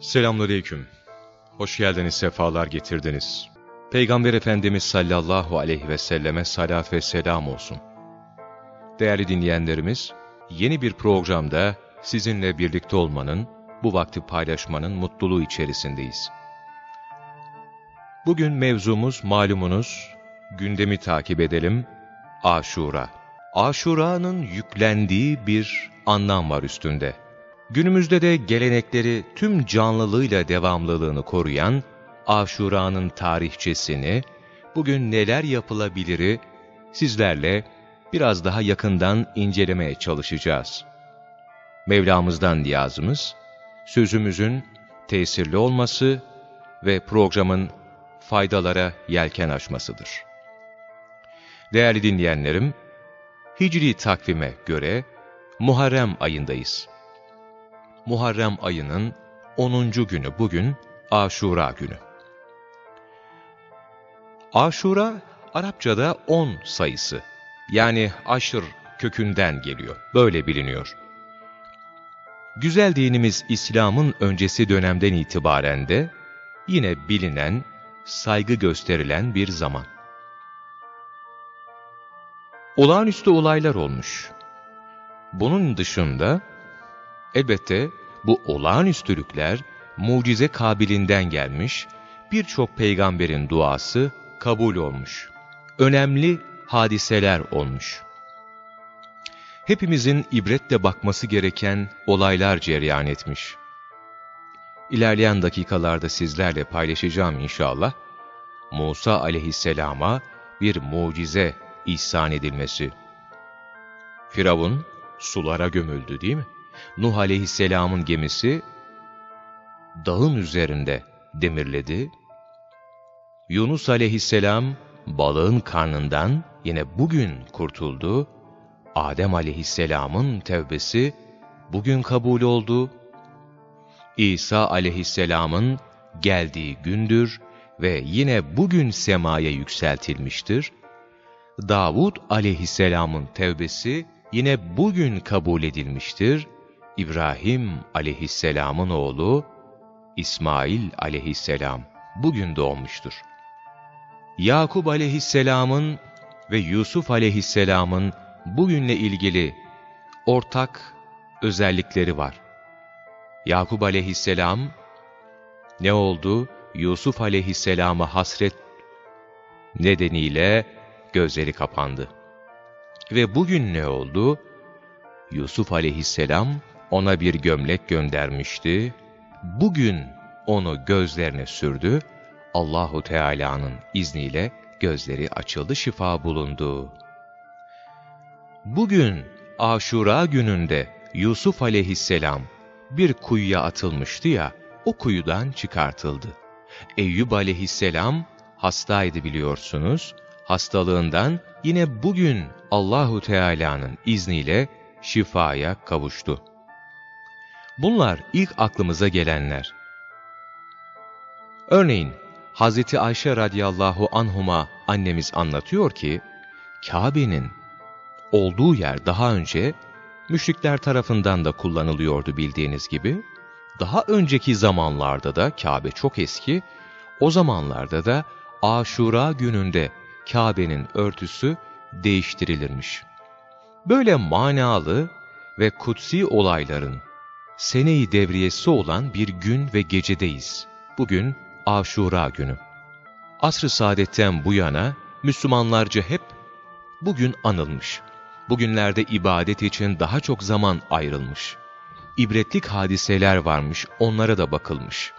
Selamünaleyküm. Hoş geldiniz, sefalar getirdiniz. Peygamber Efendimiz sallallahu aleyhi ve selleme salat ve selam olsun. Değerli dinleyenlerimiz, yeni bir programda sizinle birlikte olmanın, bu vakti paylaşmanın mutluluğu içerisindeyiz. Bugün mevzumuz malumunuz, gündemi takip edelim, Aşura. Aşura'nın yüklendiği bir anlam var üstünde. Günümüzde de gelenekleri tüm canlılığıyla devamlılığını koruyan Aşura'nın tarihçesini, bugün neler yapılabiliri sizlerle biraz daha yakından incelemeye çalışacağız. Mevlamızdan niyazımız, sözümüzün tesirli olması ve programın faydalara yelken açmasıdır. Değerli dinleyenlerim, Hicri takvime göre Muharrem ayındayız. Muharrem ayının 10. günü bugün Aşura günü. Aşura Arapçada 10 sayısı yani aşır kökünden geliyor. Böyle biliniyor. Güzel dinimiz İslam'ın öncesi dönemden itibaren de yine bilinen, saygı gösterilen bir zaman. Olağanüstü olaylar olmuş. Bunun dışında elbette bu olağanüstülükler mucize kabilinden gelmiş, birçok peygamberin duası kabul olmuş. Önemli hadiseler olmuş. Hepimizin ibretle bakması gereken olaylar cereyan etmiş. İlerleyen dakikalarda sizlerle paylaşacağım inşallah, Musa aleyhisselama bir mucize ihsan edilmesi. Firavun sulara gömüldü değil mi? Nuh aleyhisselamın gemisi dağın üzerinde demirledi. Yunus aleyhisselam balığın karnından yine bugün kurtuldu. Adem aleyhisselamın tevbesi bugün kabul oldu. İsa aleyhisselamın geldiği gündür ve yine bugün semaya yükseltilmiştir. Davud aleyhisselamın tevbesi yine bugün kabul edilmiştir. İbrahim aleyhisselamın oğlu İsmail aleyhisselam bugün doğmuştur. Yakup aleyhisselamın ve Yusuf aleyhisselamın bugünle ilgili ortak özellikleri var. Yakup aleyhisselam ne oldu? Yusuf aleyhisselama hasret nedeniyle gözleri kapandı. Ve bugün ne oldu? Yusuf aleyhisselam ona bir gömlek göndermişti. Bugün onu gözlerine sürdü. Allahu Teala'nın izniyle gözleri açıldı, şifa bulundu. Bugün Aşura gününde Yusuf aleyhisselam bir kuyuya atılmıştı ya, o kuyudan çıkartıldı. Eyüp aleyhisselam hastaydı biliyorsunuz. Hastalığından yine bugün Allahu Teala'nın izniyle şifaya kavuştu. Bunlar ilk aklımıza gelenler. Örneğin Hazreti Ayşe radıyallahu anhuma annemiz anlatıyor ki, Kabe'nin olduğu yer daha önce müşrikler tarafından da kullanılıyordu bildiğiniz gibi. Daha önceki zamanlarda da Kabe çok eski, o zamanlarda da Aşura gününde Kabe'nin örtüsü değiştirilirmiş. Böyle manalı ve kutsi olayların seneyi devriyesi olan bir gün ve gecedeyiz. Bugün Aşura günü. Asr-ı saadetten bu yana Müslümanlarca hep bugün anılmış. Bugünlerde ibadet için daha çok zaman ayrılmış. İbretlik hadiseler varmış, onlara da bakılmış.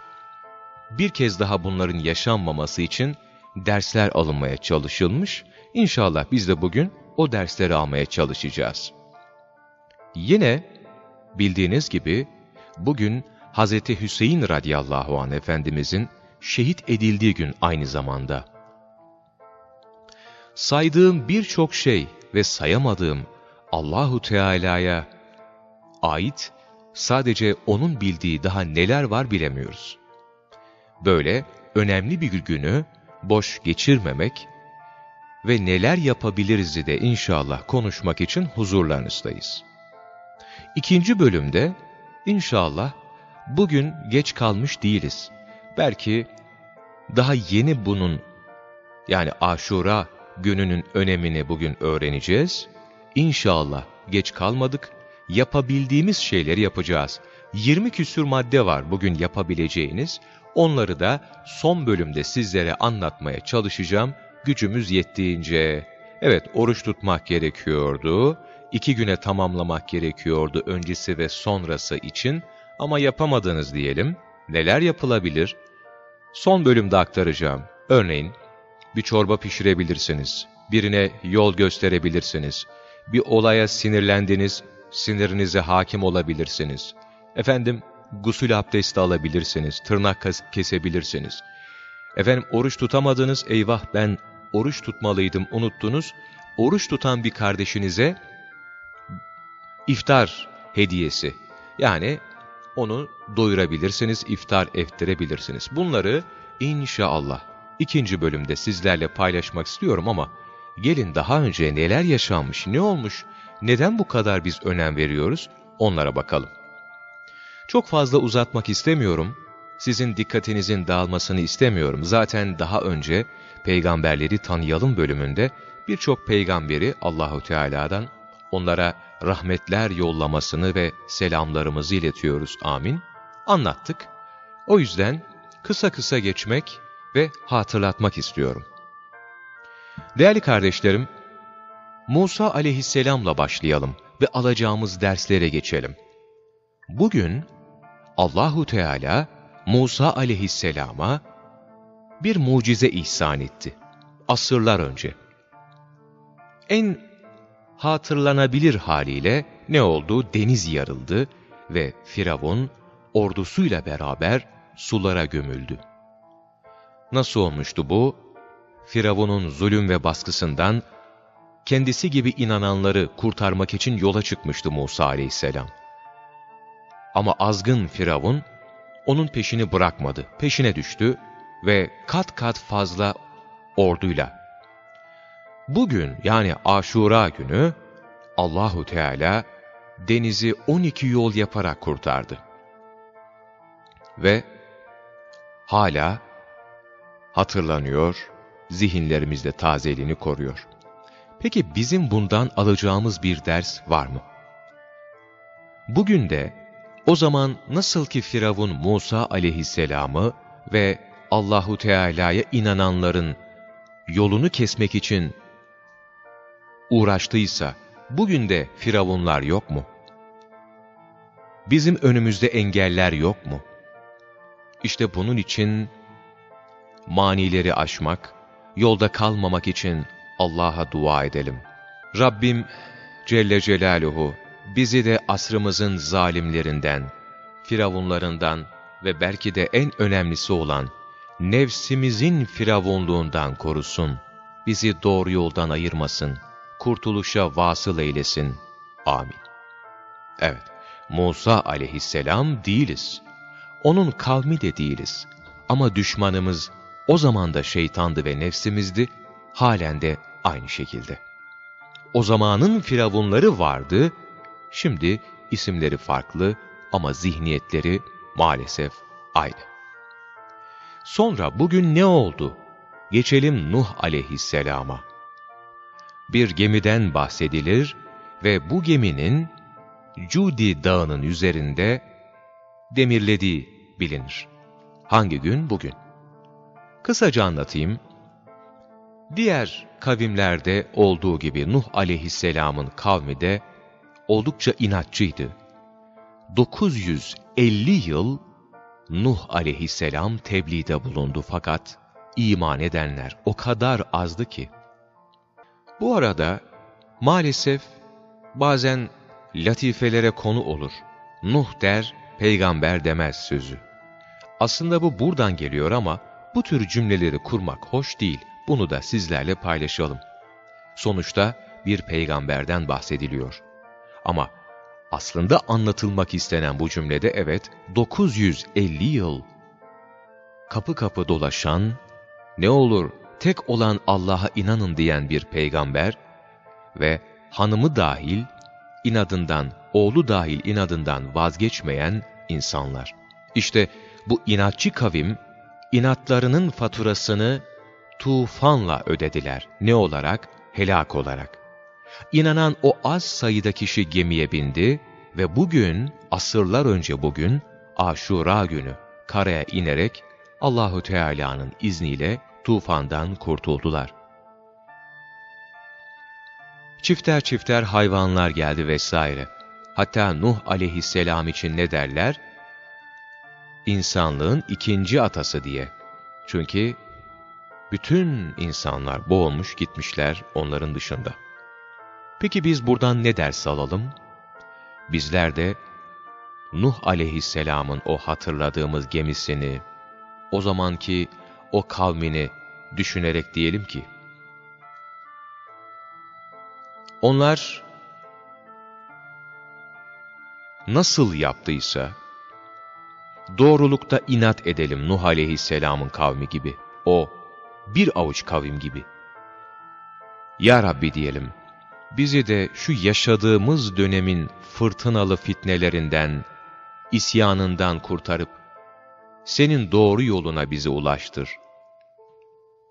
Bir kez daha bunların yaşanmaması için dersler alınmaya çalışılmış. İnşallah biz de bugün o dersleri almaya çalışacağız. Yine bildiğiniz gibi bugün Hz. Hüseyin radıyallahu anh Efendimizin şehit edildiği gün aynı zamanda. Saydığım birçok şey ve sayamadığım Allahu Teala'ya ait sadece onun bildiği daha neler var bilemiyoruz. Böyle önemli bir günü boş geçirmemek ve neler yapabiliriz de inşallah konuşmak için huzurlarınızdayız. İkinci bölümde inşallah bugün geç kalmış değiliz. Belki daha yeni bunun yani aşura gününün önemini bugün öğreneceğiz. İnşallah geç kalmadık. Yapabildiğimiz şeyleri yapacağız. 20 küsür madde var bugün yapabileceğiniz. Onları da son bölümde sizlere anlatmaya çalışacağım. Gücümüz yettiğince. Evet oruç tutmak gerekiyordu. İki güne tamamlamak gerekiyordu öncesi ve sonrası için. Ama yapamadınız diyelim. Neler yapılabilir? Son bölümde aktaracağım. Örneğin bir çorba pişirebilirsiniz. Birine yol gösterebilirsiniz. Bir olaya sinirlendiniz, sinirinize hakim olabilirsiniz. Efendim, gusül abdesti alabilirsiniz, tırnak kesebilirsiniz. Efendim, oruç tutamadınız, eyvah ben oruç tutmalıydım, unuttunuz. Oruç tutan bir kardeşinize iftar hediyesi, yani onu doyurabilirsiniz, iftar ettirebilirsiniz. Bunları inşallah ikinci bölümde sizlerle paylaşmak istiyorum ama gelin daha önce neler yaşanmış, ne olmuş, neden bu kadar biz önem veriyoruz onlara bakalım. Çok fazla uzatmak istemiyorum, sizin dikkatinizin dağılmasını istemiyorum. Zaten daha önce peygamberleri tanıyalım bölümünde birçok peygamberi Allahu Teala'dan onlara rahmetler yollamasını ve selamlarımızı iletiyoruz amin. Anlattık. O yüzden kısa kısa geçmek ve hatırlatmak istiyorum. Değerli kardeşlerim, Musa aleyhisselamla başlayalım ve alacağımız derslere geçelim. Bugün Allahu Teala Musa aleyhisselama bir mucize ihsan etti. Asırlar önce. En hatırlanabilir haliyle ne oldu? Deniz yarıldı ve Firavun ordusuyla beraber sulara gömüldü. Nasıl olmuştu bu? Firavun'un zulüm ve baskısından kendisi gibi inananları kurtarmak için yola çıkmıştı Musa aleyhisselam. Ama azgın Firavun onun peşini bırakmadı, peşine düştü ve kat kat fazla orduyla. Bugün yani Aşura günü Allahu Teala denizi 12 yol yaparak kurtardı. Ve hala hatırlanıyor, zihinlerimizde tazeliğini koruyor. Peki bizim bundan alacağımız bir ders var mı? Bugün de o zaman nasıl ki Firavun Musa aleyhisselamı ve Allahu Teala'ya inananların yolunu kesmek için uğraştıysa, bugün de Firavunlar yok mu? Bizim önümüzde engeller yok mu? İşte bunun için manileri aşmak, yolda kalmamak için Allah'a dua edelim. Rabbim Celle Celaluhu bizi de asrımızın zalimlerinden, firavunlarından ve belki de en önemlisi olan nefsimizin firavunluğundan korusun. Bizi doğru yoldan ayırmasın. Kurtuluşa vasıl eylesin. Amin. Evet, Musa aleyhisselam değiliz. Onun kavmi de değiliz. Ama düşmanımız o zaman da şeytandı ve nefsimizdi, halen de aynı şekilde. O zamanın firavunları vardı, şimdi isimleri farklı ama zihniyetleri maalesef aynı. Sonra bugün ne oldu? Geçelim Nuh aleyhisselama. Bir gemiden bahsedilir ve bu geminin Cudi dağının üzerinde demirlediği bilinir. Hangi gün? Bugün. Kısaca anlatayım. Diğer kavimlerde olduğu gibi Nuh aleyhisselamın kavmi de oldukça inatçıydı. 950 yıl Nuh aleyhisselam tebliğde bulundu fakat iman edenler o kadar azdı ki. Bu arada maalesef bazen latifelere konu olur. Nuh der, peygamber demez sözü. Aslında bu buradan geliyor ama bu tür cümleleri kurmak hoş değil. Bunu da sizlerle paylaşalım. Sonuçta bir peygamberden bahsediliyor. Ama aslında anlatılmak istenen bu cümlede evet 950 yıl kapı kapı dolaşan, ne olur tek olan Allah'a inanın diyen bir peygamber ve hanımı dahil inadından, oğlu dahil inadından vazgeçmeyen insanlar. İşte bu inatçı kavim, inatlarının faturasını tufanla ödediler. Ne olarak? Helak olarak. İnanan o az sayıda kişi gemiye bindi ve bugün, asırlar önce bugün, Aşura günü karaya inerek Allahu Teala'nın izniyle tufandan kurtuldular. Çifter çifter hayvanlar geldi vesaire. Hatta Nuh aleyhisselam için ne derler? İnsanlığın ikinci atası diye. Çünkü bütün insanlar boğulmuş gitmişler onların dışında. Peki biz buradan ne ders alalım? Bizler de Nuh aleyhisselamın o hatırladığımız gemisini, o zamanki o kavmini düşünerek diyelim ki, onlar nasıl yaptıysa, doğrulukta inat edelim Nuh aleyhisselamın kavmi gibi, o bir avuç kavim gibi. Ya Rabbi diyelim, bizi de şu yaşadığımız dönemin fırtınalı fitnelerinden, isyanından kurtarıp, senin doğru yoluna bizi ulaştır.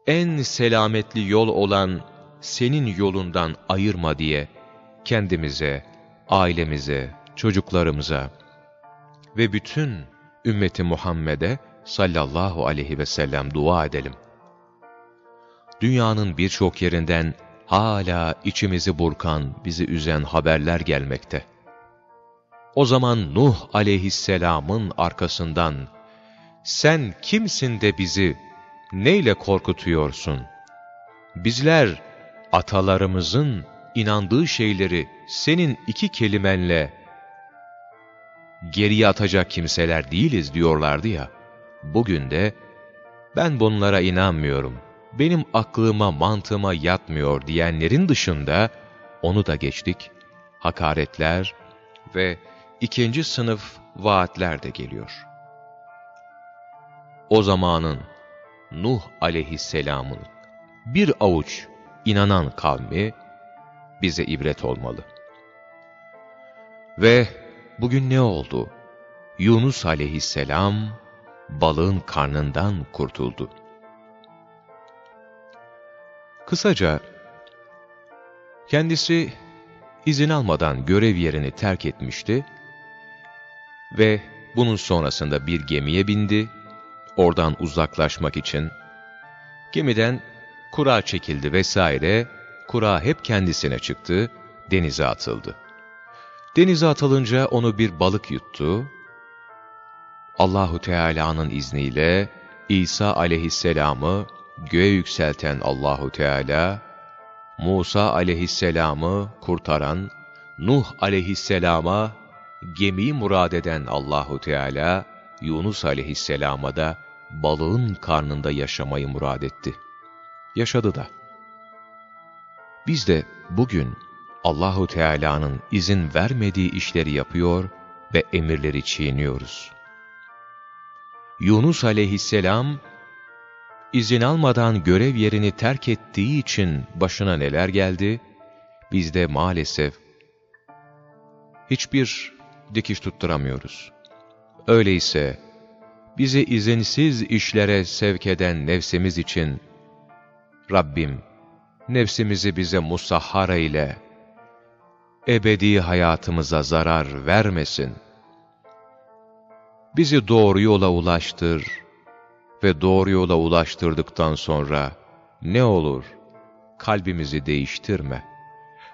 En selametli yol olan senin yolundan ayırma diye kendimize, ailemize, çocuklarımıza ve bütün ümmeti Muhammed'e sallallahu aleyhi ve sellem dua edelim. Dünyanın birçok yerinden hala içimizi burkan, bizi üzen haberler gelmekte. O zaman Nuh aleyhisselamın arkasından, sen kimsin de bizi neyle korkutuyorsun? Bizler atalarımızın inandığı şeyleri senin iki kelimenle geriye atacak kimseler değiliz diyorlardı ya. Bugün de ben bunlara inanmıyorum, benim aklıma mantığıma yatmıyor diyenlerin dışında onu da geçtik. Hakaretler ve ikinci sınıf vaatler de geliyor. O zamanın Nuh aleyhisselamın bir avuç inanan kavmi bize ibret olmalı. Ve bugün ne oldu? Yunus aleyhisselam balığın karnından kurtuldu. Kısaca, kendisi izin almadan görev yerini terk etmişti ve bunun sonrasında bir gemiye bindi, oradan uzaklaşmak için. Gemiden kura çekildi vesaire, kura hep kendisine çıktı, denize atıldı. Denize atılınca onu bir balık yuttu. Allahu Teala'nın izniyle İsa aleyhisselamı göğe yükselten Allahu Teala, Musa aleyhisselamı kurtaran, Nuh aleyhisselama gemiyi murad eden Allahu Teala, Yunus aleyhisselama da balığın karnında yaşamayı murad etti. Yaşadı da. Biz de bugün Allahu Teala'nın izin vermediği işleri yapıyor ve emirleri çiğniyoruz. Yunus aleyhisselam izin almadan görev yerini terk ettiği için başına neler geldi? Biz de maalesef hiçbir dikiş tutturamıyoruz. Öyleyse bizi izinsiz işlere sevk eden nefsimiz için Rabbim nefsimizi bize musahhara ile ebedi hayatımıza zarar vermesin. Bizi doğru yola ulaştır ve doğru yola ulaştırdıktan sonra ne olur kalbimizi değiştirme,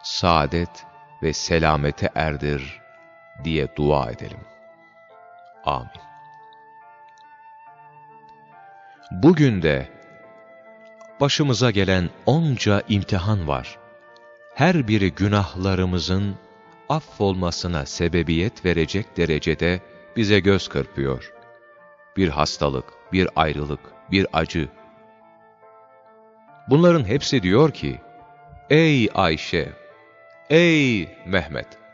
saadet ve selamete erdir diye dua edelim. Amin. Bugün de başımıza gelen onca imtihan var. Her biri günahlarımızın affolmasına sebebiyet verecek derecede bize göz kırpıyor. Bir hastalık, bir ayrılık, bir acı. Bunların hepsi diyor ki, Ey Ayşe, ey Mehmet!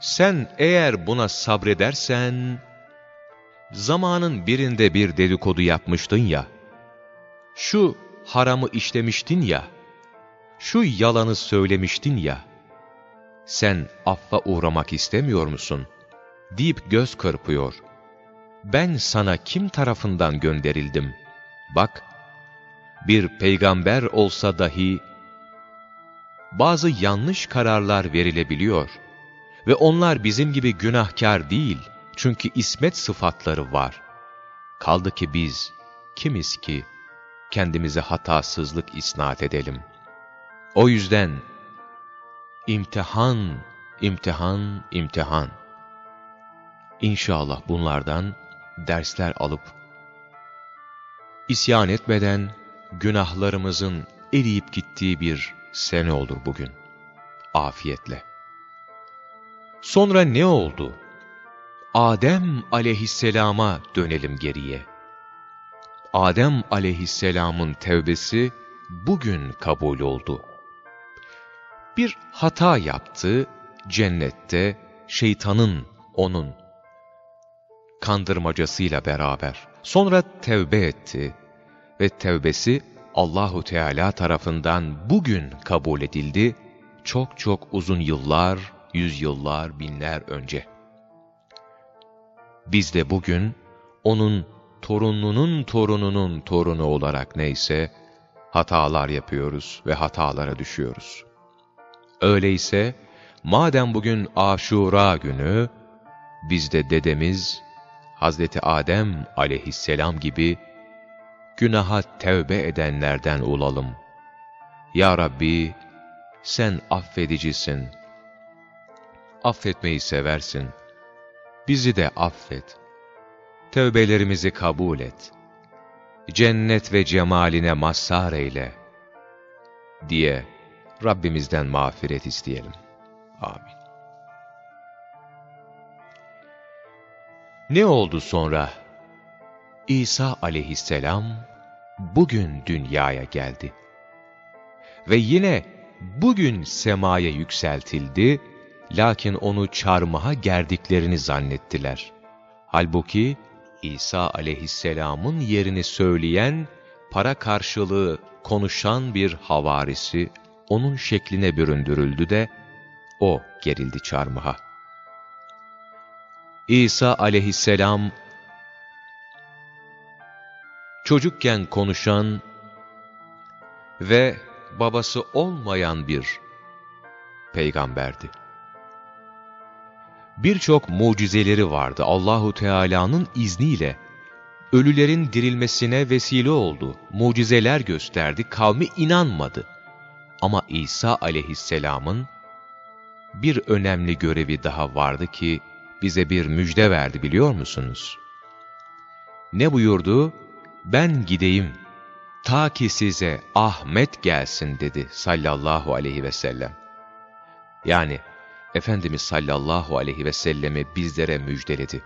Sen eğer buna sabredersen, zamanın birinde bir dedikodu yapmıştın ya, şu haramı işlemiştin ya, şu yalanı söylemiştin ya, sen affa uğramak istemiyor musun? deyip göz kırpıyor. ben sana kim tarafından gönderildim? Bak, bir peygamber olsa dahi bazı yanlış kararlar verilebiliyor ve onlar bizim gibi günahkar değil çünkü ismet sıfatları var. Kaldı ki biz kimiz ki kendimize hatasızlık isnat edelim. O yüzden imtihan, imtihan, imtihan. İnşallah bunlardan dersler alıp isyan etmeden günahlarımızın eriyip gittiği bir sene olur bugün. Afiyetle. Sonra ne oldu? Adem aleyhisselama dönelim geriye. Adem aleyhisselamın tevbesi bugün kabul oldu. Bir hata yaptı cennette şeytanın onun kandırmacasıyla beraber. Sonra tevbe etti ve tevbesi Allahu Teala tarafından bugün kabul edildi. Çok çok uzun yıllar, yüzyıllar, binler önce. Biz de bugün onun torununun torununun torunu olarak neyse hatalar yapıyoruz ve hatalara düşüyoruz. Öyleyse madem bugün Aşura günü biz de dedemiz Hazreti Adem aleyhisselam gibi günaha tevbe edenlerden olalım. Ya Rabbi, sen affedicisin. Affetmeyi seversin. Bizi de affet. Tövbelerimizi kabul et. Cennet ve cemaline mazhar eyle. Diye Rabbimizden mağfiret isteyelim. Amin. Ne oldu sonra? İsa aleyhisselam bugün dünyaya geldi. Ve yine bugün semaya yükseltildi, lakin onu çarmıha gerdiklerini zannettiler. Halbuki İsa aleyhisselamın yerini söyleyen, para karşılığı konuşan bir havarisi onun şekline büründürüldü de o gerildi çarmıha. İsa aleyhisselam çocukken konuşan ve babası olmayan bir peygamberdi. Birçok mucizeleri vardı Allahu Teala'nın izniyle. Ölülerin dirilmesine vesile oldu. Mucizeler gösterdi, kavmi inanmadı. Ama İsa aleyhisselamın bir önemli görevi daha vardı ki bize bir müjde verdi biliyor musunuz? Ne buyurdu? Ben gideyim, ta ki size Ahmet gelsin dedi sallallahu aleyhi ve sellem. Yani Efendimiz sallallahu aleyhi ve sellemi bizlere müjdeledi.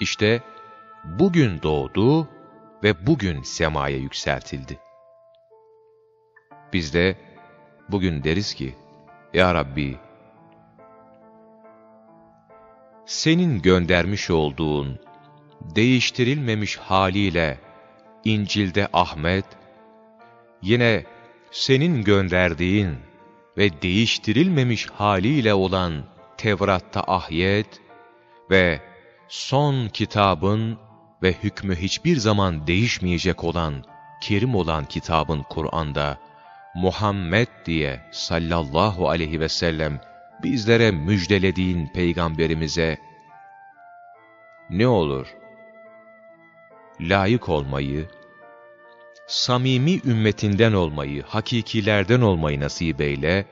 İşte bugün doğdu ve bugün semaya yükseltildi. Biz de bugün deriz ki, Ya Rabbi, senin göndermiş olduğun, değiştirilmemiş haliyle İncil'de Ahmet, yine senin gönderdiğin ve değiştirilmemiş haliyle olan Tevrat'ta Ahyet ve son kitabın ve hükmü hiçbir zaman değişmeyecek olan, kerim olan kitabın Kur'an'da Muhammed diye sallallahu aleyhi ve sellem bizlere müjdelediğin peygamberimize ne olur? Layık olmayı, samimi ümmetinden olmayı, hakikilerden olmayı nasip eyle,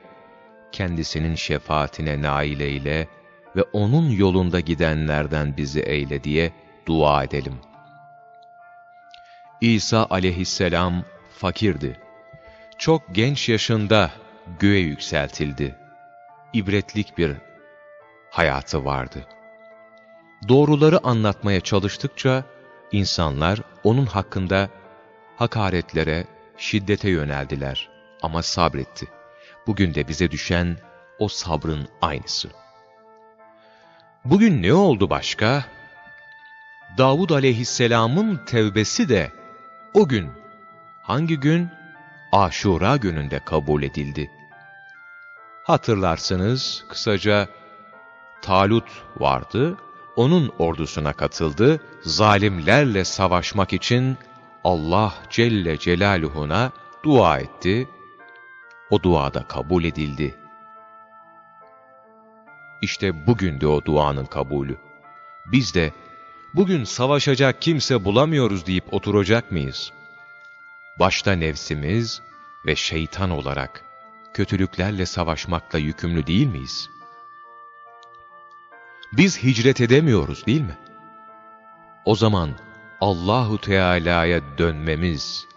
kendisinin şefaatine nail eyle ve onun yolunda gidenlerden bizi eyle diye dua edelim. İsa aleyhisselam fakirdi. Çok genç yaşında göğe yükseltildi ibretlik bir hayatı vardı. Doğruları anlatmaya çalıştıkça insanlar onun hakkında hakaretlere, şiddete yöneldiler ama sabretti. Bugün de bize düşen o sabrın aynısı. Bugün ne oldu başka? Davud aleyhisselamın tevbesi de o gün, hangi gün? Aşura gününde kabul edildi. Hatırlarsınız kısaca Talut vardı. onun ordusuna katıldı, zalimlerle savaşmak için Allah Celle Celaluhu'na dua etti. O duada kabul edildi. İşte bugün de o duanın kabulü. Biz de bugün savaşacak kimse bulamıyoruz deyip oturacak mıyız? Başta nefsimiz ve şeytan olarak kötülüklerle savaşmakla yükümlü değil miyiz? Biz hicret edemiyoruz değil mi? O zaman Allahu Teala'ya dönmemiz,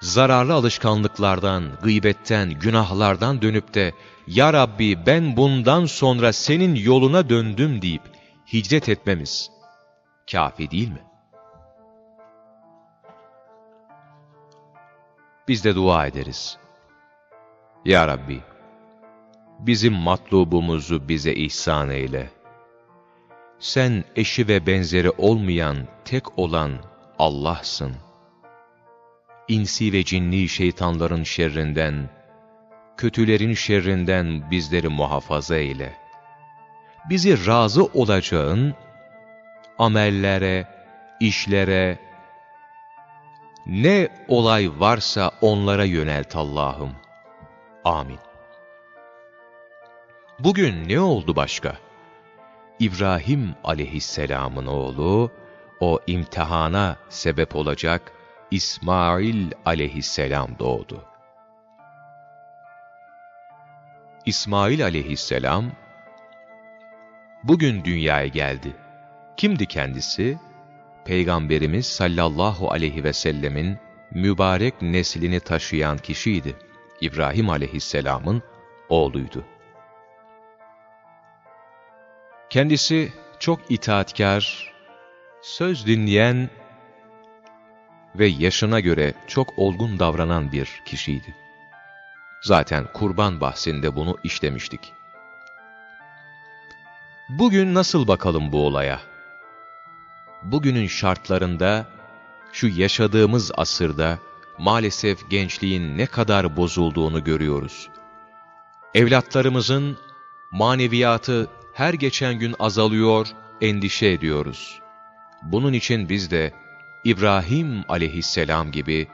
zararlı alışkanlıklardan, gıybetten, günahlardan dönüp de ''Ya Rabbi ben bundan sonra senin yoluna döndüm'' deyip hicret etmemiz kafi değil mi? Biz de dua ederiz. Ya Rabbi, bizim matlubumuzu bize ihsan eyle. Sen eşi ve benzeri olmayan, tek olan Allah'sın. İnsi ve cinni şeytanların şerrinden, kötülerin şerrinden bizleri muhafaza eyle. Bizi razı olacağın amellere, işlere, ne olay varsa onlara yönelt Allah'ım. Amin. Bugün ne oldu başka? İbrahim aleyhisselamın oğlu, o imtihana sebep olacak İsmail aleyhisselam doğdu. İsmail aleyhisselam, bugün dünyaya geldi. Kimdi kendisi? Peygamberimiz sallallahu aleyhi ve sellemin mübarek neslini taşıyan kişiydi. İbrahim aleyhisselamın oğluydu. Kendisi çok itaatkar, söz dinleyen ve yaşına göre çok olgun davranan bir kişiydi. Zaten kurban bahsinde bunu işlemiştik. Bugün nasıl bakalım bu olaya? Bugünün şartlarında, şu yaşadığımız asırda maalesef gençliğin ne kadar bozulduğunu görüyoruz. Evlatlarımızın maneviyatı her geçen gün azalıyor, endişe ediyoruz. Bunun için biz de İbrahim aleyhisselam gibi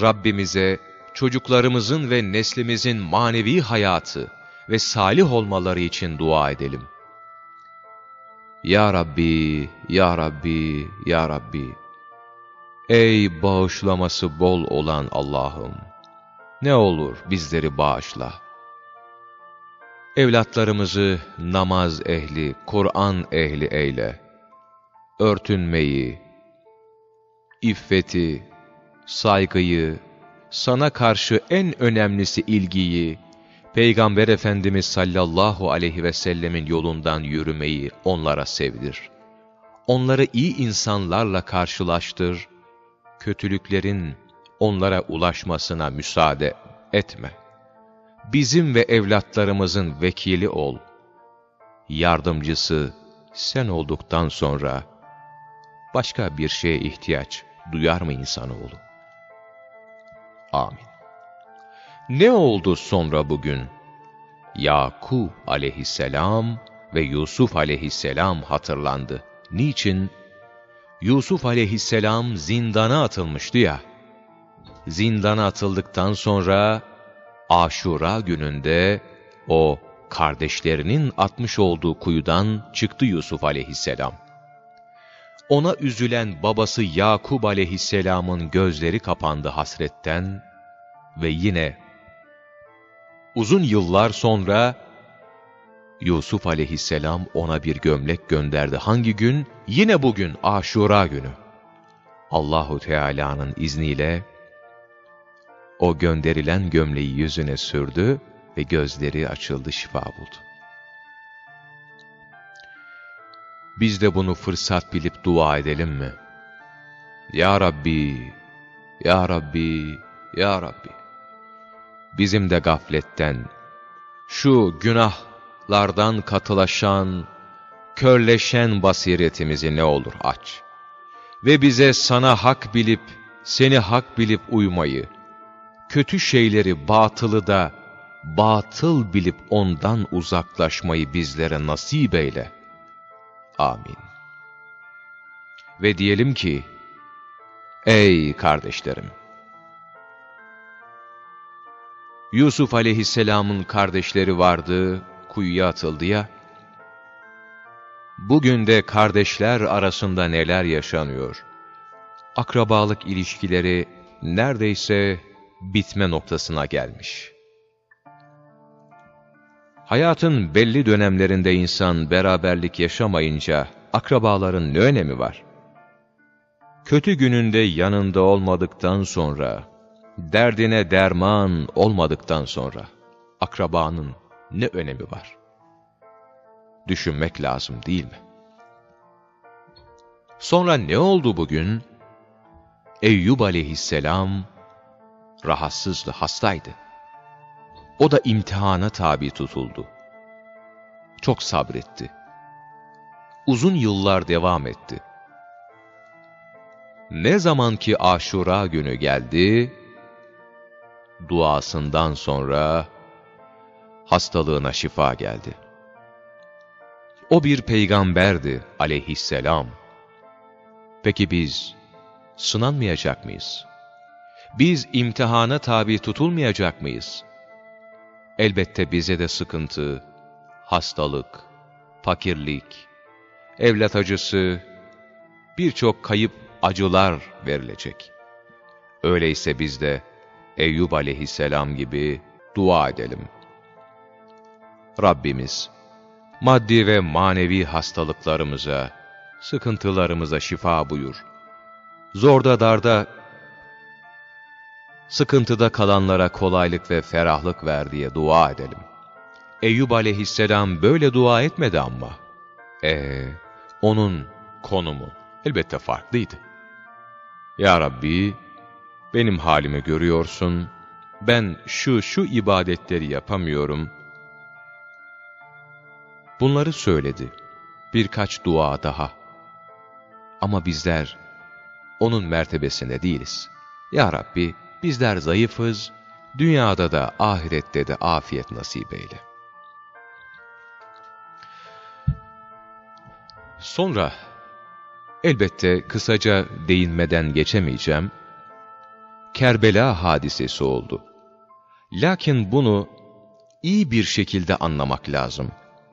Rabbimize çocuklarımızın ve neslimizin manevi hayatı ve salih olmaları için dua edelim. Ya Rabbi, Ya Rabbi, Ya Rabbi. Ey bağışlaması bol olan Allah'ım! Ne olur bizleri bağışla. Evlatlarımızı namaz ehli, Kur'an ehli eyle. Örtünmeyi, iffeti, saygıyı, sana karşı en önemlisi ilgiyi, Peygamber Efendimiz sallallahu aleyhi ve sellemin yolundan yürümeyi onlara sevdir. Onları iyi insanlarla karşılaştır, kötülüklerin onlara ulaşmasına müsaade etme. Bizim ve evlatlarımızın vekili ol. Yardımcısı sen olduktan sonra başka bir şeye ihtiyaç duyar mı insanoğlu? Amin. Ne oldu sonra bugün? Yakub aleyhisselam ve Yusuf aleyhisselam hatırlandı. Niçin? Yusuf aleyhisselam zindana atılmıştı ya. Zindana atıldıktan sonra Aşura gününde o kardeşlerinin atmış olduğu kuyudan çıktı Yusuf aleyhisselam. Ona üzülen babası Yakub aleyhisselamın gözleri kapandı hasretten ve yine uzun yıllar sonra Yusuf aleyhisselam ona bir gömlek gönderdi. Hangi gün? Yine bugün Aşura günü. Allahu Teala'nın izniyle o gönderilen gömleği yüzüne sürdü ve gözleri açıldı, şifa buldu. Biz de bunu fırsat bilip dua edelim mi? Ya Rabbi, Ya Rabbi, Ya Rabbi. Bizim de gafletten, şu günahlardan katılaşan, körleşen basiretimizi ne olur aç. Ve bize sana hak bilip, seni hak bilip uymayı, kötü şeyleri, batılı da, batıl bilip ondan uzaklaşmayı bizlere nasip eyle. Amin. Ve diyelim ki, ey kardeşlerim! Yusuf aleyhisselamın kardeşleri vardı, kuyuya atıldı ya, bugün de kardeşler arasında neler yaşanıyor? Akrabalık ilişkileri neredeyse bitme noktasına gelmiş. Hayatın belli dönemlerinde insan beraberlik yaşamayınca akrabaların ne önemi var? Kötü gününde yanında olmadıktan sonra, derdine derman olmadıktan sonra akrabanın ne önemi var? Düşünmek lazım değil mi? Sonra ne oldu bugün? Eyyub aleyhisselam rahatsızdı, hastaydı. O da imtihana tabi tutuldu. Çok sabretti. Uzun yıllar devam etti. Ne zaman ki Aşura günü geldi, duasından sonra hastalığına şifa geldi. O bir peygamberdi aleyhisselam. Peki biz sınanmayacak mıyız? Biz imtihana tabi tutulmayacak mıyız? Elbette bize de sıkıntı, hastalık, fakirlik, evlat acısı, birçok kayıp acılar verilecek. Öyleyse biz de Eyüp aleyhisselam gibi dua edelim. Rabbimiz, maddi ve manevi hastalıklarımıza, sıkıntılarımıza şifa buyur. Zorda darda, sıkıntıda kalanlara kolaylık ve ferahlık ver diye dua edelim. Eyüp aleyhisselam böyle dua etmedi ama. Ee, onun konumu elbette farklıydı. Ya Rabbi, benim halimi görüyorsun, ben şu şu ibadetleri yapamıyorum. Bunları söyledi. Birkaç dua daha. Ama bizler onun mertebesinde değiliz. Ya Rabbi, bizler zayıfız, dünyada da ahirette de afiyet nasip eyle. Sonra, elbette kısaca değinmeden geçemeyeceğim, Kerbela hadisesi oldu. Lakin bunu iyi bir şekilde anlamak lazım.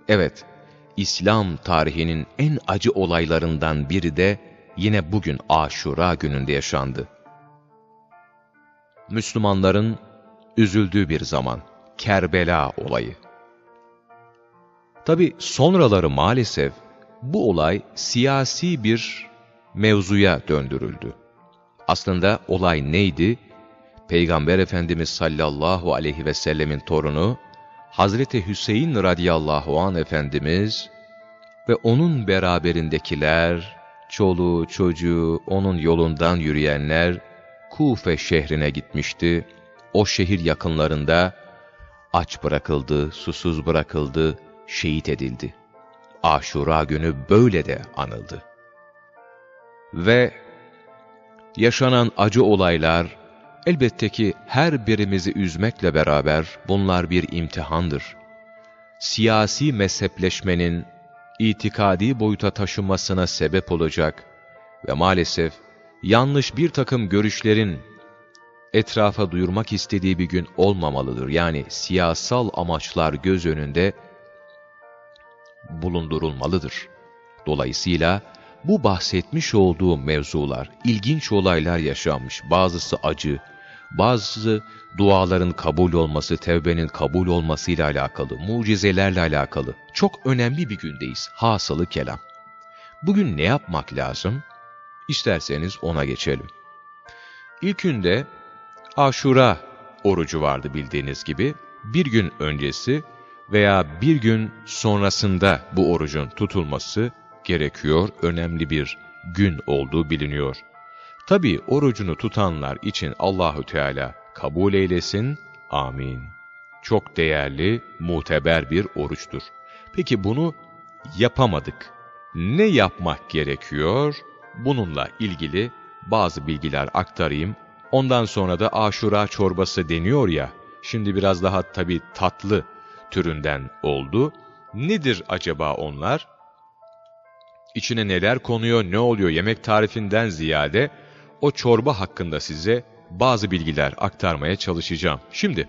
Evet, İslam tarihinin en acı olaylarından biri de yine bugün Aşura gününde yaşandı. Müslümanların üzüldüğü bir zaman, Kerbela olayı. Tabi sonraları maalesef bu olay siyasi bir mevzuya döndürüldü. Aslında olay neydi? Peygamber Efendimiz sallallahu aleyhi ve sellemin torunu, Hazreti Hüseyin radıyallahu an Efendimiz ve onun beraberindekiler, çoluğu, çocuğu, onun yolundan yürüyenler, Kufe şehrine gitmişti. O şehir yakınlarında aç bırakıldı, susuz bırakıldı, şehit edildi. Aşura günü böyle de anıldı. Ve yaşanan acı olaylar, elbette ki her birimizi üzmekle beraber bunlar bir imtihandır. Siyasi mezhepleşmenin itikadi boyuta taşınmasına sebep olacak ve maalesef yanlış bir takım görüşlerin etrafa duyurmak istediği bir gün olmamalıdır. Yani siyasal amaçlar göz önünde bulundurulmalıdır. Dolayısıyla bu bahsetmiş olduğu mevzular, ilginç olaylar yaşanmış, bazısı acı, bazısı duaların kabul olması, tevbenin kabul olmasıyla alakalı, mucizelerle alakalı. Çok önemli bir gündeyiz, hasılı kelam. Bugün ne yapmak lazım? İsterseniz ona geçelim. İlkünde Aşura orucu vardı bildiğiniz gibi. Bir gün öncesi veya bir gün sonrasında bu orucun tutulması gerekiyor, önemli bir gün olduğu biliniyor. Tabi orucunu tutanlar için Allahü Teala kabul eylesin, amin. Çok değerli, muteber bir oruçtur. Peki bunu yapamadık. Ne yapmak gerekiyor? Bununla ilgili bazı bilgiler aktarayım. Ondan sonra da aşura çorbası deniyor ya, şimdi biraz daha tabi tatlı türünden oldu. Nedir acaba onlar? içine neler konuyor, ne oluyor yemek tarifinden ziyade o çorba hakkında size bazı bilgiler aktarmaya çalışacağım. Şimdi,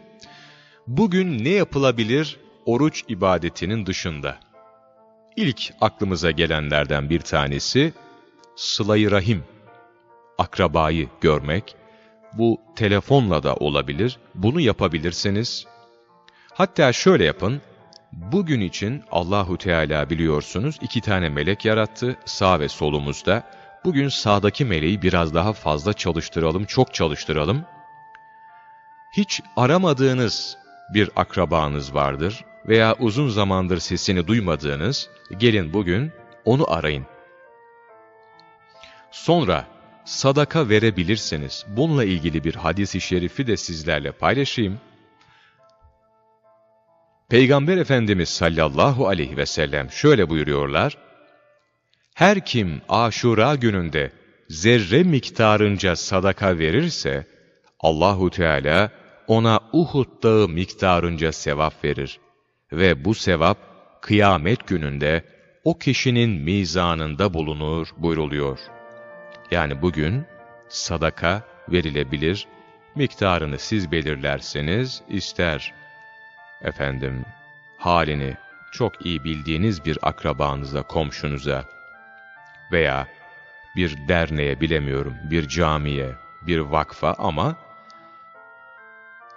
bugün ne yapılabilir oruç ibadetinin dışında? İlk aklımıza gelenlerden bir tanesi, sıla rahim, akrabayı görmek. Bu telefonla da olabilir, bunu yapabilirsiniz. Hatta şöyle yapın, bugün için Allahu Teala biliyorsunuz iki tane melek yarattı sağ ve solumuzda. Bugün sağdaki meleği biraz daha fazla çalıştıralım, çok çalıştıralım. Hiç aramadığınız bir akrabanız vardır veya uzun zamandır sesini duymadığınız, gelin bugün onu arayın. Sonra sadaka verebilirsiniz. Bununla ilgili bir hadis-i şerifi de sizlerle paylaşayım. Peygamber Efendimiz sallallahu aleyhi ve sellem şöyle buyuruyorlar. Her kim aşura gününde zerre miktarınca sadaka verirse, Allahu Teala ona Uhud dağı miktarınca sevap verir. Ve bu sevap kıyamet gününde o kişinin mizanında bulunur buyruluyor. Yani bugün sadaka verilebilir, miktarını siz belirlerseniz ister efendim halini çok iyi bildiğiniz bir akrabanıza, komşunuza veya bir derneğe bilemiyorum, bir camiye, bir vakfa ama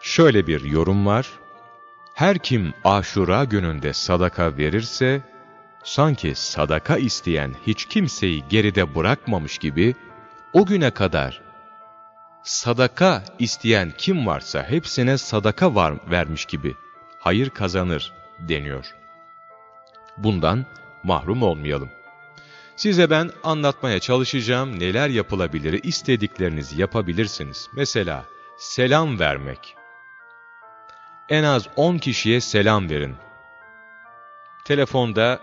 şöyle bir yorum var. Her kim aşura gününde sadaka verirse, sanki sadaka isteyen hiç kimseyi geride bırakmamış gibi, o güne kadar sadaka isteyen kim varsa hepsine sadaka var, vermiş gibi hayır kazanır deniyor. Bundan mahrum olmayalım. Size ben anlatmaya çalışacağım neler yapılabilir, istediklerinizi yapabilirsiniz. Mesela selam vermek. En az 10 kişiye selam verin. Telefonda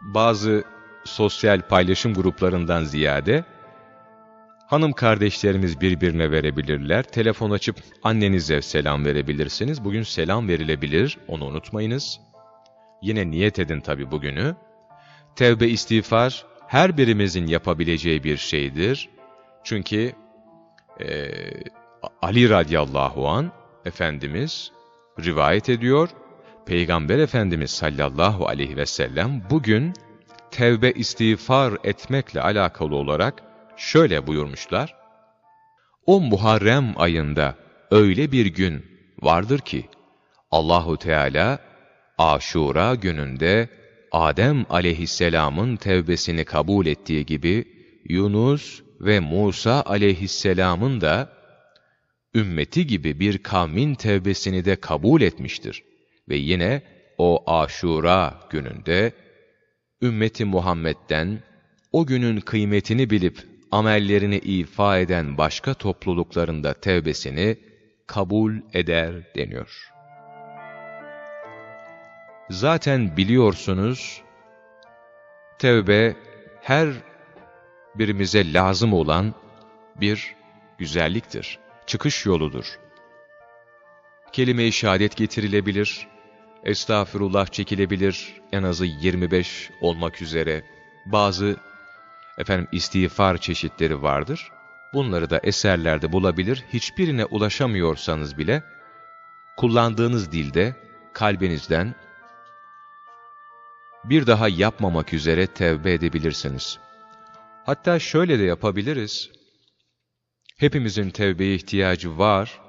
bazı sosyal paylaşım gruplarından ziyade hanım kardeşlerimiz birbirine verebilirler. Telefon açıp annenize selam verebilirsiniz. Bugün selam verilebilir, onu unutmayınız. Yine niyet edin tabi bugünü. Tevbe istiğfar her birimizin yapabileceği bir şeydir. Çünkü e, Ali radıyallahu an Efendimiz rivayet ediyor. Peygamber Efendimiz sallallahu aleyhi ve sellem bugün tevbe istiğfar etmekle alakalı olarak şöyle buyurmuşlar. O Muharrem ayında öyle bir gün vardır ki Allahu Teala Aşura gününde Adem aleyhisselamın tevbesini kabul ettiği gibi Yunus ve Musa aleyhisselamın da ümmeti gibi bir kavmin tevbesini de kabul etmiştir. Ve yine o Aşura gününde ümmeti Muhammed'den o günün kıymetini bilip amellerini ifa eden başka topluluklarında tevbesini kabul eder deniyor. Zaten biliyorsunuz, tevbe her birimize lazım olan bir güzelliktir, çıkış yoludur. Kelime-i şehadet getirilebilir, estağfirullah çekilebilir, en azı 25 olmak üzere bazı efendim istiğfar çeşitleri vardır. Bunları da eserlerde bulabilir, hiçbirine ulaşamıyorsanız bile kullandığınız dilde kalbinizden bir daha yapmamak üzere tevbe edebilirsiniz. Hatta şöyle de yapabiliriz. Hepimizin tevbeye ihtiyacı var.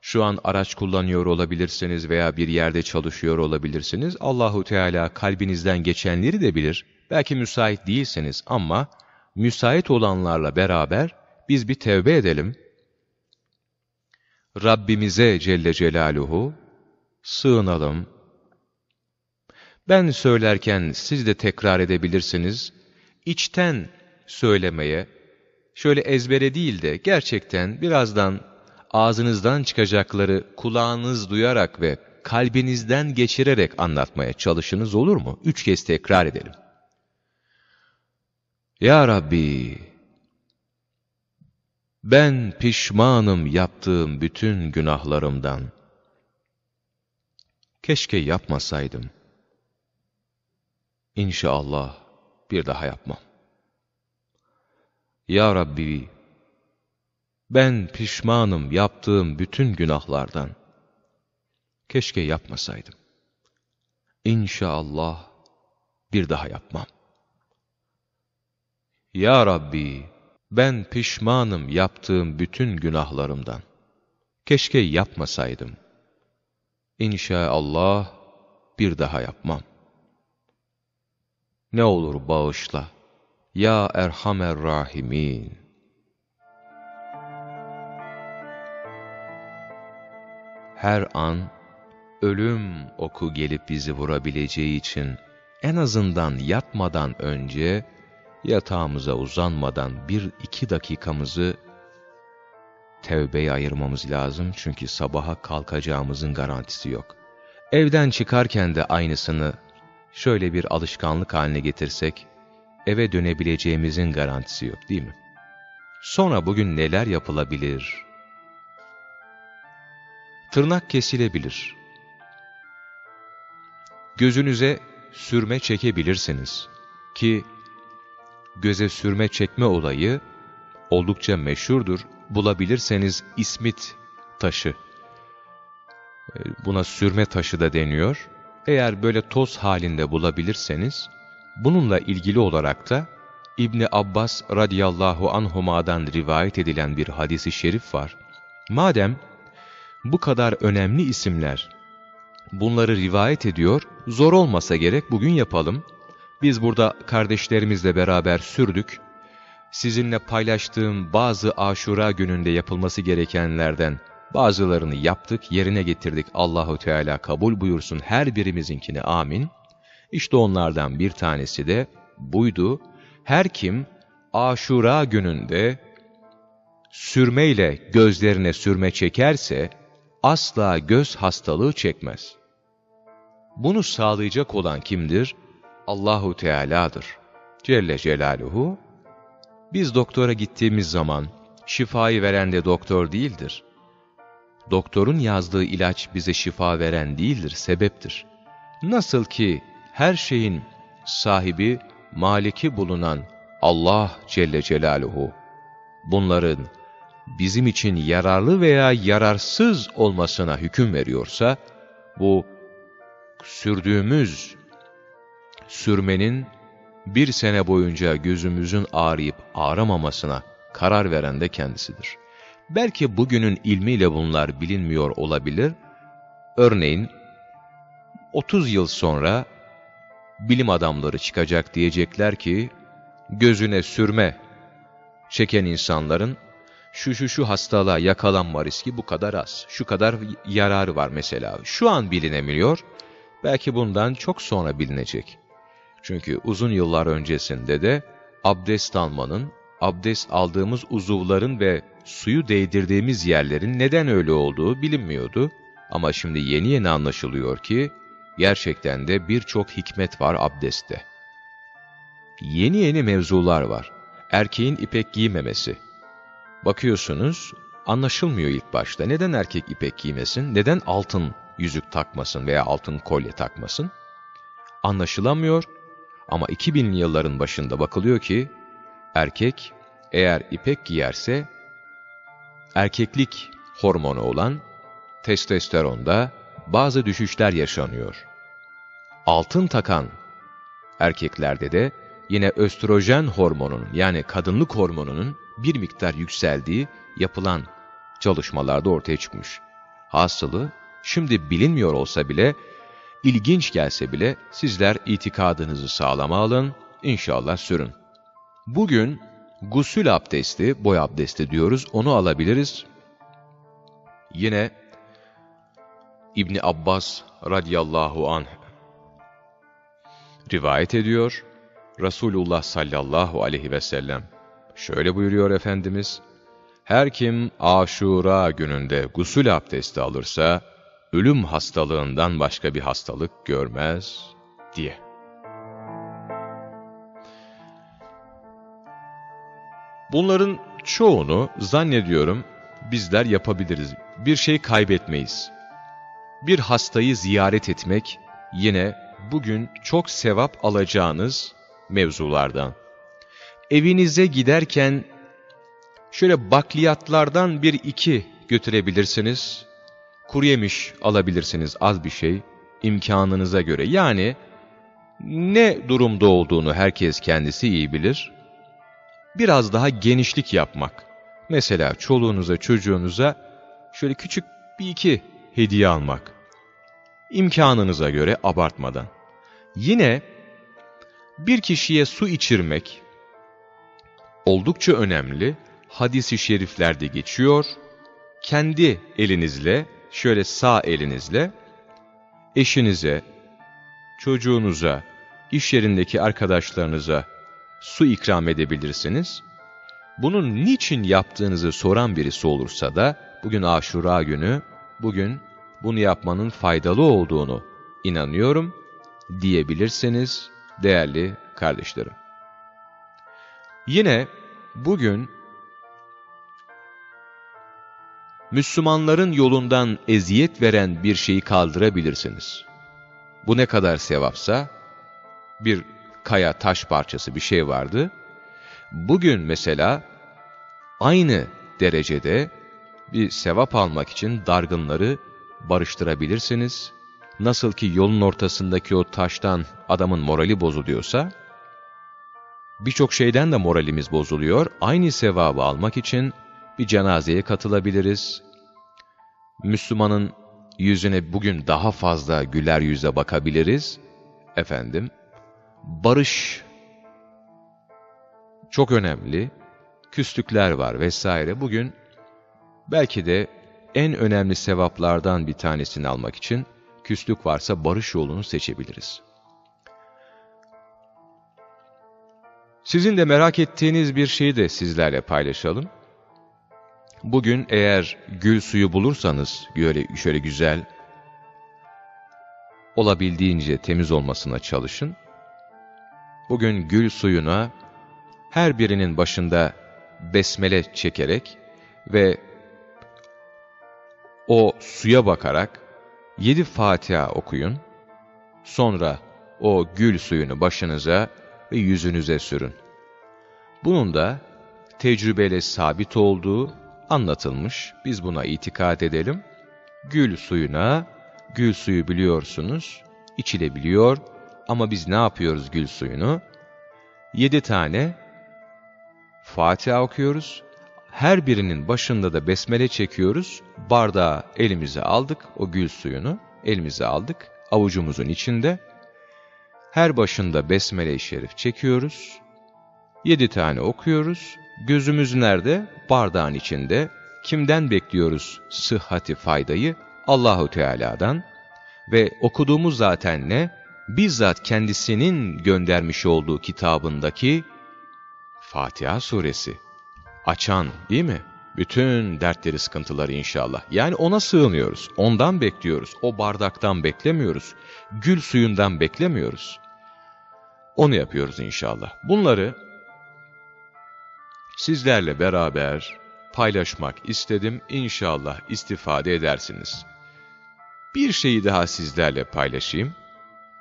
Şu an araç kullanıyor olabilirsiniz veya bir yerde çalışıyor olabilirsiniz. Allahu Teala kalbinizden geçenleri de bilir. Belki müsait değilseniz ama müsait olanlarla beraber biz bir tevbe edelim. Rabbimize Celle Celaluhu sığınalım. Ben söylerken siz de tekrar edebilirsiniz. İçten söylemeye, şöyle ezbere değil de gerçekten birazdan ağzınızdan çıkacakları kulağınız duyarak ve kalbinizden geçirerek anlatmaya çalışınız olur mu? Üç kez tekrar edelim. Ya Rabbi, ben pişmanım yaptığım bütün günahlarımdan. Keşke yapmasaydım. İnşallah bir daha yapmam. Ya Rabbi, ben pişmanım yaptığım bütün günahlardan. Keşke yapmasaydım. İnşallah bir daha yapmam. Ya Rabbi, ben pişmanım yaptığım bütün günahlarımdan. Keşke yapmasaydım. İnşallah bir daha yapmam. Ne olur bağışla. Ya Erhamer Rahimin. Her an ölüm oku gelip bizi vurabileceği için en azından yatmadan önce yatağımıza uzanmadan bir iki dakikamızı tevbeye ayırmamız lazım çünkü sabaha kalkacağımızın garantisi yok. Evden çıkarken de aynısını şöyle bir alışkanlık haline getirsek, eve dönebileceğimizin garantisi yok değil mi? Sonra bugün neler yapılabilir? Tırnak kesilebilir. Gözünüze sürme çekebilirsiniz. Ki göze sürme çekme olayı oldukça meşhurdur. Bulabilirseniz ismit taşı. E, buna sürme taşı da deniyor. Eğer böyle toz halinde bulabilirseniz, bununla ilgili olarak da İbni Abbas radıyallahu anhuma'dan rivayet edilen bir hadisi şerif var. Madem bu kadar önemli isimler bunları rivayet ediyor, zor olmasa gerek bugün yapalım. Biz burada kardeşlerimizle beraber sürdük. Sizinle paylaştığım bazı aşura gününde yapılması gerekenlerden bazılarını yaptık, yerine getirdik. Allahu Teala kabul buyursun her birimizinkini amin. İşte onlardan bir tanesi de buydu. Her kim aşura gününde sürmeyle gözlerine sürme çekerse asla göz hastalığı çekmez. Bunu sağlayacak olan kimdir? Allahu Teala'dır. Celle Celaluhu. Biz doktora gittiğimiz zaman şifayı veren de doktor değildir. Doktorun yazdığı ilaç bize şifa veren değildir, sebeptir. Nasıl ki her şeyin sahibi, maliki bulunan Allah Celle Celaluhu, bunların bizim için yararlı veya yararsız olmasına hüküm veriyorsa, bu sürdüğümüz sürmenin bir sene boyunca gözümüzün ağrıyıp ağramamasına karar veren de kendisidir. Belki bugünün ilmiyle bunlar bilinmiyor olabilir. Örneğin 30 yıl sonra bilim adamları çıkacak diyecekler ki gözüne sürme çeken insanların şu şu şu hastalığa yakalanma riski bu kadar az. Şu kadar yararı var mesela. Şu an bilinemiyor. Belki bundan çok sonra bilinecek. Çünkü uzun yıllar öncesinde de abdest almanın, abdest aldığımız uzuvların ve suyu değdirdiğimiz yerlerin neden öyle olduğu bilinmiyordu. Ama şimdi yeni yeni anlaşılıyor ki, gerçekten de birçok hikmet var abdestte. Yeni yeni mevzular var. Erkeğin ipek giymemesi. Bakıyorsunuz, anlaşılmıyor ilk başta. Neden erkek ipek giymesin? Neden altın yüzük takmasın veya altın kolye takmasın? Anlaşılamıyor ama 2000'li yılların başında bakılıyor ki, erkek eğer ipek giyerse erkeklik hormonu olan testosteronda bazı düşüşler yaşanıyor. Altın takan erkeklerde de yine östrojen hormonunun yani kadınlık hormonunun bir miktar yükseldiği yapılan çalışmalarda ortaya çıkmış. Hasılı şimdi bilinmiyor olsa bile, ilginç gelse bile sizler itikadınızı sağlama alın, inşallah sürün. Bugün Gusül abdesti, boy abdesti diyoruz, onu alabiliriz. Yine İbni Abbas radıyallahu anh rivayet ediyor. Resulullah sallallahu aleyhi ve sellem şöyle buyuruyor Efendimiz, Her kim aşura gününde gusül abdesti alırsa, ölüm hastalığından başka bir hastalık görmez diye. Bunların çoğunu zannediyorum bizler yapabiliriz. Bir şey kaybetmeyiz. Bir hastayı ziyaret etmek yine bugün çok sevap alacağınız mevzulardan. Evinize giderken şöyle bakliyatlardan bir iki götürebilirsiniz. Kuru yemiş alabilirsiniz az bir şey imkanınıza göre. Yani ne durumda olduğunu herkes kendisi iyi bilir. Biraz daha genişlik yapmak. Mesela çoluğunuza çocuğunuza şöyle küçük bir iki hediye almak. İmkanınıza göre abartmadan. Yine bir kişiye su içirmek oldukça önemli. Hadis-i şeriflerde geçiyor. Kendi elinizle, şöyle sağ elinizle eşinize, çocuğunuza, iş yerindeki arkadaşlarınıza su ikram edebilirsiniz. Bunun niçin yaptığınızı soran birisi olursa da bugün aşura günü, bugün bunu yapmanın faydalı olduğunu inanıyorum diyebilirsiniz değerli kardeşlerim. Yine bugün Müslümanların yolundan eziyet veren bir şeyi kaldırabilirsiniz. Bu ne kadar sevapsa, bir kaya taş parçası bir şey vardı. Bugün mesela aynı derecede bir sevap almak için dargınları barıştırabilirsiniz. Nasıl ki yolun ortasındaki o taştan adamın morali bozuluyorsa, birçok şeyden de moralimiz bozuluyor. Aynı sevabı almak için bir cenazeye katılabiliriz. Müslümanın yüzüne bugün daha fazla güler yüze bakabiliriz. Efendim, barış çok önemli. Küslükler var vesaire. Bugün belki de en önemli sevaplardan bir tanesini almak için küslük varsa barış yolunu seçebiliriz. Sizin de merak ettiğiniz bir şeyi de sizlerle paylaşalım. Bugün eğer gül suyu bulursanız, böyle şöyle güzel, olabildiğince temiz olmasına çalışın. Bugün gül suyuna her birinin başında besmele çekerek ve o suya bakarak yedi Fatiha okuyun. Sonra o gül suyunu başınıza ve yüzünüze sürün. Bunun da tecrübeyle sabit olduğu anlatılmış. Biz buna itikad edelim. Gül suyuna, gül suyu biliyorsunuz, içilebiliyor. Ama biz ne yapıyoruz gül suyunu? Yedi tane Fatiha okuyoruz. Her birinin başında da besmele çekiyoruz. Bardağı elimize aldık, o gül suyunu elimize aldık. Avucumuzun içinde. Her başında besmele-i şerif çekiyoruz. Yedi tane okuyoruz. Gözümüz nerede? Bardağın içinde. Kimden bekliyoruz sıhhati faydayı? Allahu Teala'dan. Ve okuduğumuz zaten ne? Bizzat kendisinin göndermiş olduğu kitabındaki Fatiha suresi. Açan değil mi? Bütün dertleri, sıkıntıları inşallah. Yani ona sığınıyoruz, ondan bekliyoruz, o bardaktan beklemiyoruz, gül suyundan beklemiyoruz. Onu yapıyoruz inşallah. Bunları sizlerle beraber paylaşmak istedim. İnşallah istifade edersiniz. Bir şeyi daha sizlerle paylaşayım.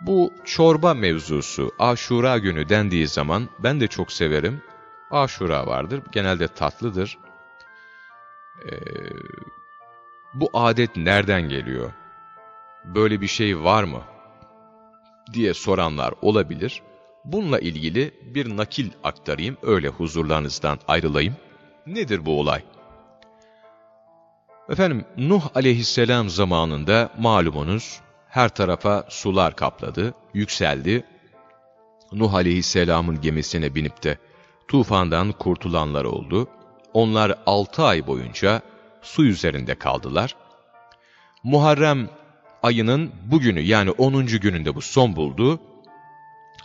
Bu çorba mevzusu aşura günü dendiği zaman ben de çok severim. Aşura vardır, genelde tatlıdır. Ee, bu adet nereden geliyor? Böyle bir şey var mı? diye soranlar olabilir. Bununla ilgili bir nakil aktarayım, öyle huzurlarınızdan ayrılayım. Nedir bu olay? Efendim, Nuh aleyhisselam zamanında malumunuz her tarafa sular kapladı, yükseldi. Nuh aleyhisselamın gemisine binip de tufandan kurtulanlar oldu. Onlar altı ay boyunca su üzerinde kaldılar. Muharrem ayının bugünü yani 10. gününde bu son buldu.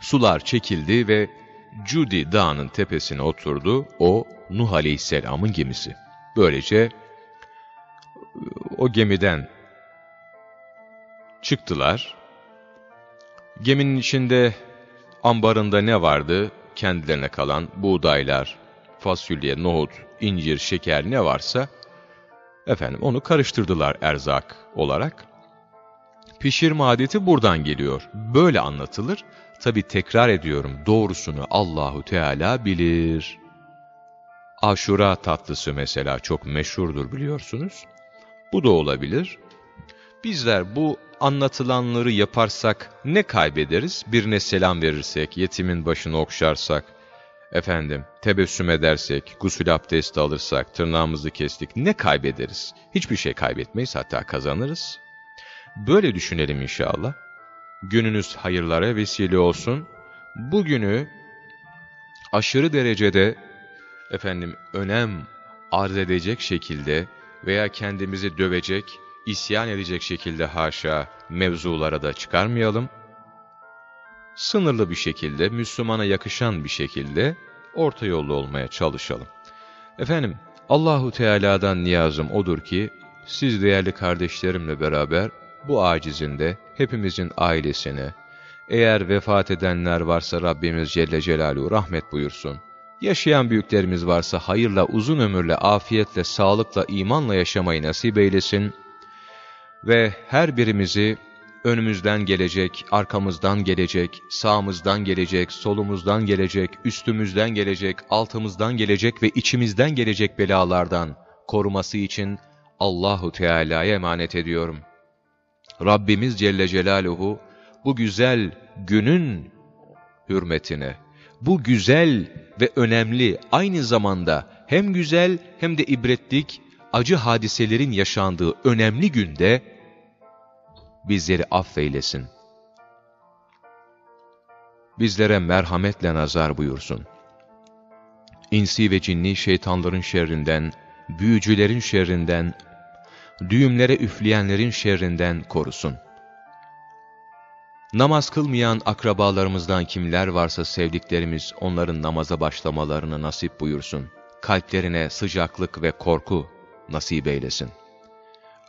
Sular çekildi ve Cudi dağının tepesine oturdu. O Nuh Aleyhisselam'ın gemisi. Böylece o gemiden çıktılar. Geminin içinde ambarında ne vardı? Kendilerine kalan buğdaylar, fasulye, nohut, incir, şeker ne varsa efendim onu karıştırdılar erzak olarak. Pişirme adeti buradan geliyor. Böyle anlatılır. Tabi tekrar ediyorum doğrusunu Allahu Teala bilir. Aşura tatlısı mesela çok meşhurdur biliyorsunuz. Bu da olabilir. Bizler bu anlatılanları yaparsak ne kaybederiz? Birine selam verirsek, yetimin başını okşarsak, efendim tebessüm edersek, gusül abdesti alırsak, tırnağımızı kestik ne kaybederiz? Hiçbir şey kaybetmeyiz hatta kazanırız. Böyle düşünelim inşallah. Gününüz hayırlara vesile olsun. Bugünü aşırı derecede efendim önem arz edecek şekilde veya kendimizi dövecek, isyan edecek şekilde haşa mevzulara da çıkarmayalım. Sınırlı bir şekilde, Müslümana yakışan bir şekilde orta yollu olmaya çalışalım. Efendim, Allahu Teala'dan niyazım odur ki, siz değerli kardeşlerimle beraber bu acizinde hepimizin ailesine, eğer vefat edenler varsa Rabbimiz Celle Celaluhu rahmet buyursun. Yaşayan büyüklerimiz varsa hayırla, uzun ömürle, afiyetle, sağlıkla, imanla yaşamayı nasip eylesin. Ve her birimizi önümüzden gelecek, arkamızdan gelecek, sağımızdan gelecek, solumuzdan gelecek, üstümüzden gelecek, altımızdan gelecek ve içimizden gelecek belalardan koruması için Allahu Teala'ya emanet ediyorum. Rabbimiz Celle Celaluhu bu güzel günün hürmetine, bu güzel ve önemli aynı zamanda hem güzel hem de ibretlik acı hadiselerin yaşandığı önemli günde bizleri affeylesin. Bizlere merhametle nazar buyursun. İnsi ve cinni şeytanların şerrinden, büyücülerin şerrinden, düğümlere üfleyenlerin şerrinden korusun. Namaz kılmayan akrabalarımızdan kimler varsa sevdiklerimiz onların namaza başlamalarını nasip buyursun. Kalplerine sıcaklık ve korku nasip eylesin.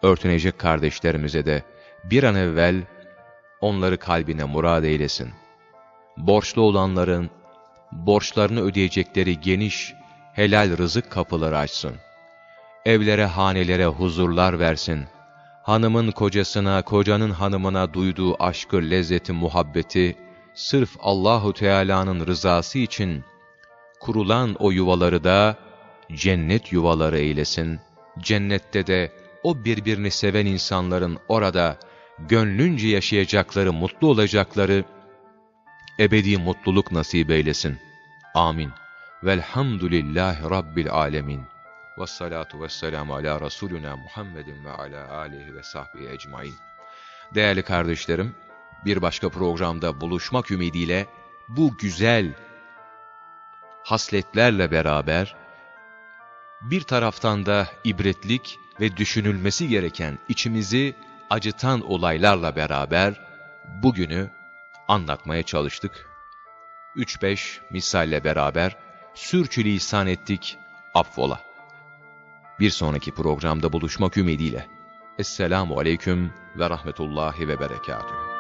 Örtünecek kardeşlerimize de bir an evvel onları kalbine murad eylesin. Borçlu olanların borçlarını ödeyecekleri geniş, helal rızık kapıları açsın. Evlere, hanelere huzurlar versin. Hanımın kocasına, kocanın hanımına duyduğu aşkı, lezzeti, muhabbeti, sırf Allahu Teala'nın rızası için kurulan o yuvaları da cennet yuvaları eylesin. Cennette de o birbirini seven insanların orada gönlünce yaşayacakları, mutlu olacakları ebedi mutluluk nasip eylesin. Amin. Velhamdülillahi Rabbil alemin. Vessalatu vesselamu ala Resulüna Muhammedin ve ala alihi ve sahbihi ecmain. Değerli kardeşlerim, bir başka programda buluşmak ümidiyle bu güzel hasletlerle beraber bir taraftan da ibretlik ve düşünülmesi gereken içimizi acıtan olaylarla beraber bugünü anlatmaya çalıştık. 3-5 misalle beraber sürçülisan ettik, affola. Bir sonraki programda buluşmak ümidiyle. Esselamu Aleyküm ve Rahmetullahi ve Berekatuhu.